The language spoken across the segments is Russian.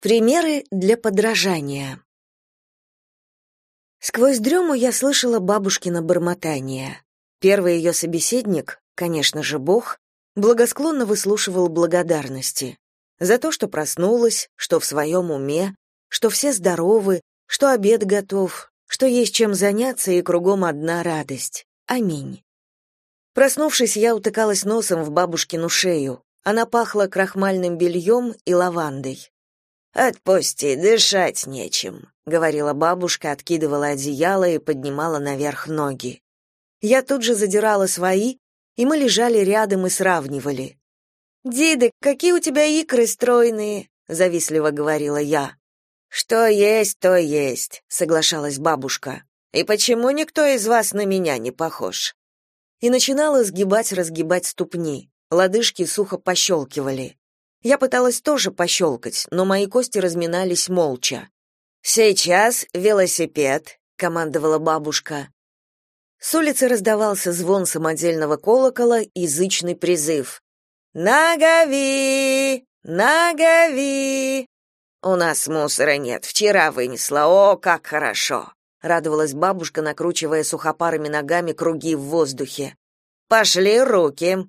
Примеры для подражания. Сквозь дрему я слышала бабушкино бормотание. Первый ее собеседник, конечно же, Бог, благосклонно выслушивал благодарности за то, что проснулась, что в своем уме, что все здоровы, что обед готов, что есть чем заняться и кругом одна радость. Аминь. Проснувшись, я утыкалась носом в бабушкину шею. Она пахла крахмальным бельем и лавандой. «Отпусти, дышать нечем», — говорила бабушка, откидывала одеяло и поднимала наверх ноги. Я тут же задирала свои, и мы лежали рядом и сравнивали. «Дидек, какие у тебя икры стройные», — завистливо говорила я. «Что есть, то есть», — соглашалась бабушка. «И почему никто из вас на меня не похож?» И начинала сгибать-разгибать ступни. Лодыжки сухо пощелкивали. Я пыталась тоже пощелкать, но мои кости разминались молча. «Сейчас велосипед», — командовала бабушка. С улицы раздавался звон самодельного колокола и язычный призыв. «Нагави! Нагави!» «У нас мусора нет, вчера вынесла, о, как хорошо!» — радовалась бабушка, накручивая сухопарыми ногами круги в воздухе. «Пошли руки!»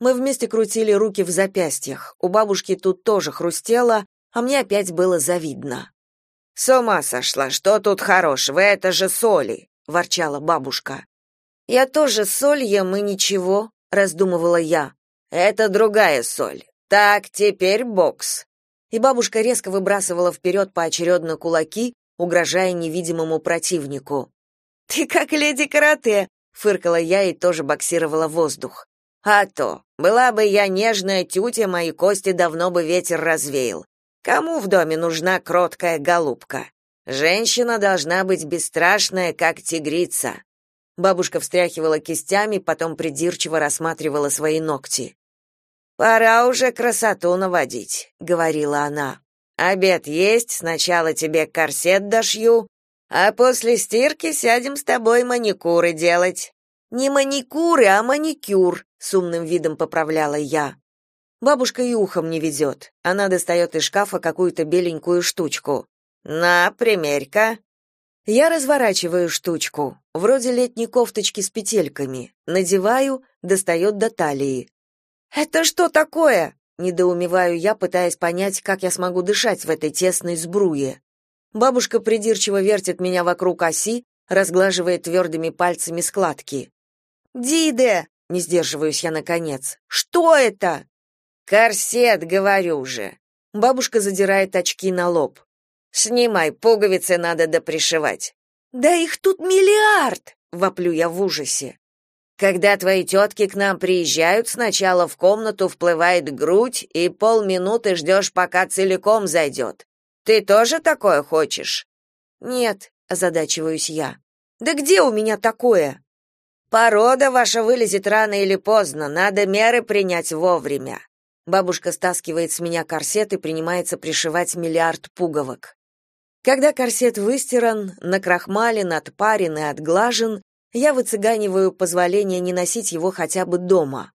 Мы вместе крутили руки в запястьях. У бабушки тут тоже хрустело, а мне опять было завидно. «С ума сошла! Что тут хорошего? Это же соли!» — ворчала бабушка. «Я тоже соль ем и ничего», — раздумывала я. «Это другая соль. Так, теперь бокс». И бабушка резко выбрасывала вперед поочередно кулаки, угрожая невидимому противнику. «Ты как леди карате!» — фыркала я и тоже боксировала воздух. А то, была бы я нежная тютя, мои кости давно бы ветер развеял. Кому в доме нужна кроткая голубка? Женщина должна быть бесстрашная, как тигрица. Бабушка встряхивала кистями, потом придирчиво рассматривала свои ногти. Пора уже красоту наводить, говорила она. Обед есть, сначала тебе корсет дошью, а после стирки сядем с тобой маникюры делать. Не маникюры, а маникюр, с умным видом поправляла я. Бабушка и ухом не ведет. Она достает из шкафа какую-то беленькую штучку. На, примерь-ка. Я разворачиваю штучку, вроде летней кофточки с петельками. Надеваю, достает до талии. Это что такое? недоумеваю я, пытаясь понять, как я смогу дышать в этой тесной сбруе. Бабушка придирчиво вертит меня вокруг оси, разглаживает твердыми пальцами складки. Диде, не сдерживаюсь я наконец. Что это? Корсет, говорю же. Бабушка задирает очки на лоб. Снимай, пуговицы надо допришивать. Да их тут миллиард, воплю я в ужасе. Когда твои тетки к нам приезжают, сначала в комнату вплывает грудь, и полминуты ждешь, пока целиком зайдет. Ты тоже такое хочешь? Нет, озадачиваюсь я. Да где у меня такое? Порода ваша вылезет рано или поздно, надо меры принять вовремя. Бабушка стаскивает с меня корсет и принимается пришивать миллиард пуговок. Когда корсет выстиран, накрахмален, отпарен и отглажен, я выцыганиваю позволение не носить его хотя бы дома.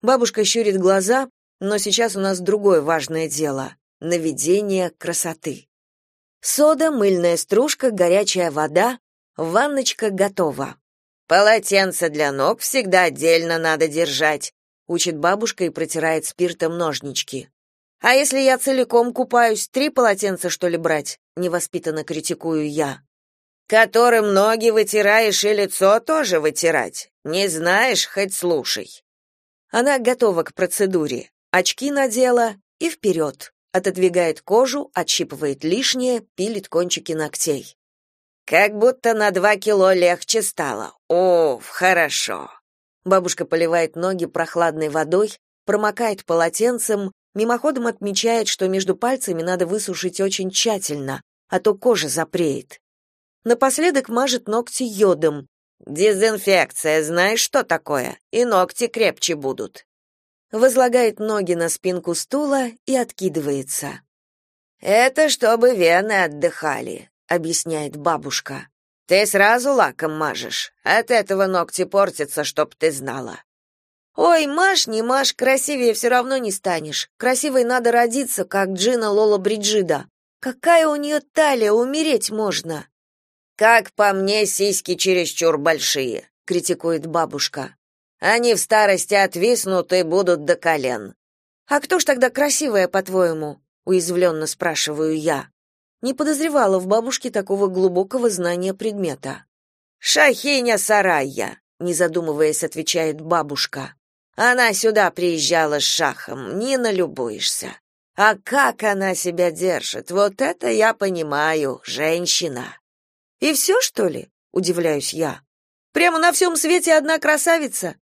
Бабушка щурит глаза, но сейчас у нас другое важное дело — наведение красоты. Сода, мыльная стружка, горячая вода, ванночка готова. Полотенце для ног всегда отдельно надо держать, учит бабушка и протирает спиртом ножнички. А если я целиком купаюсь, три полотенца что ли брать? невоспитанно критикую я. Которым ноги вытираешь и лицо тоже вытирать. Не знаешь, хоть слушай. Она готова к процедуре. Очки надела и вперед. Отодвигает кожу, отщипывает лишнее, пилит кончики ногтей. Как будто на два кило легче стало. О, хорошо. Бабушка поливает ноги прохладной водой, промокает полотенцем, мимоходом отмечает, что между пальцами надо высушить очень тщательно, а то кожа запреет. Напоследок мажет ногти йодом. Дезинфекция, знаешь, что такое? И ногти крепче будут. Возлагает ноги на спинку стула и откидывается. Это чтобы вены отдыхали объясняет бабушка. Ты сразу лаком мажешь. От этого ногти портятся, чтоб ты знала. Ой, маш, не маш, красивее все равно не станешь. Красивой надо родиться, как Джина Лола Бриджида. Какая у нее талия, умереть можно. Как по мне, сиськи чересчур большие, критикует бабушка. Они в старости отвиснут и будут до колен. А кто ж тогда красивая, по-твоему? уязвленно спрашиваю я. Не подозревала в бабушке такого глубокого знания предмета. Шахиня Сарайя, не задумываясь, отвечает бабушка. Она сюда приезжала с шахом, не налюбуешься. А как она себя держит, вот это я понимаю, женщина. И все, что ли? Удивляюсь я. Прямо на всем свете одна красавица?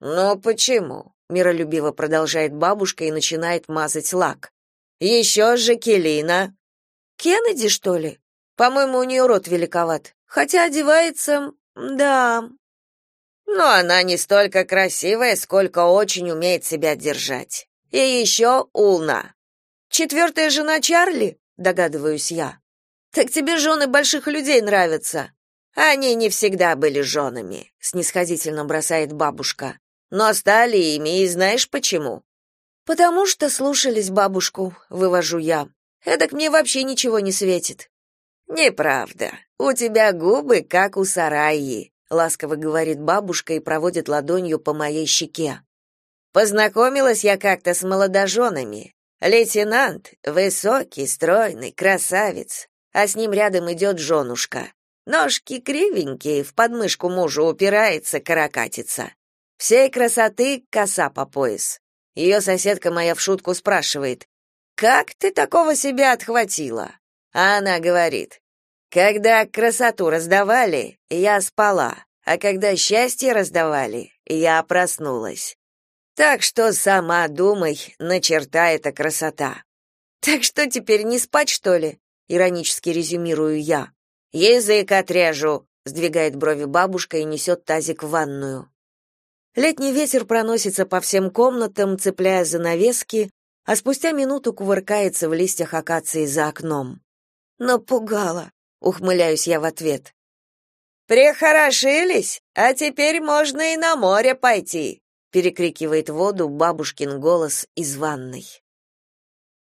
Ну почему? Миролюбиво продолжает бабушка и начинает мазать лак. Еще Жакелина. Кеннеди, что ли? По-моему, у нее рот великоват. Хотя одевается... Да, но она не столько красивая, сколько очень умеет себя держать. И еще Улна. Четвертая жена Чарли, догадываюсь я. Так тебе жены больших людей нравятся. Они не всегда были женами, снисходительно бросает бабушка. Но стали ими, и знаешь почему? Потому что слушались бабушку, вывожу я. Эдак мне вообще ничего не светит. Неправда. У тебя губы как у сараи, ласково говорит бабушка и проводит ладонью по моей щеке. Познакомилась я как-то с молодоженами. Лейтенант высокий, стройный, красавец, а с ним рядом идет женушка. Ножки кривенькие, в подмышку мужу упирается, каракатица. Всей красоты коса по пояс. Ее соседка моя в шутку спрашивает: "Как ты такого себя отхватила?" А она говорит: когда красоту раздавали, я спала, а когда счастье раздавали, я проснулась. Так что сама думай, на черта эта красота. Так что теперь не спать, что ли? Иронически резюмирую я. Язык отрежу, сдвигает брови бабушка и несет тазик в ванную. Летний ветер проносится по всем комнатам, цепляя занавески, а спустя минуту кувыркается в листьях акации за окном. Напугала ухмыляюсь я в ответ. Прихорошились, а теперь можно и на море пойти, перекрикивает воду бабушкин голос из ванной.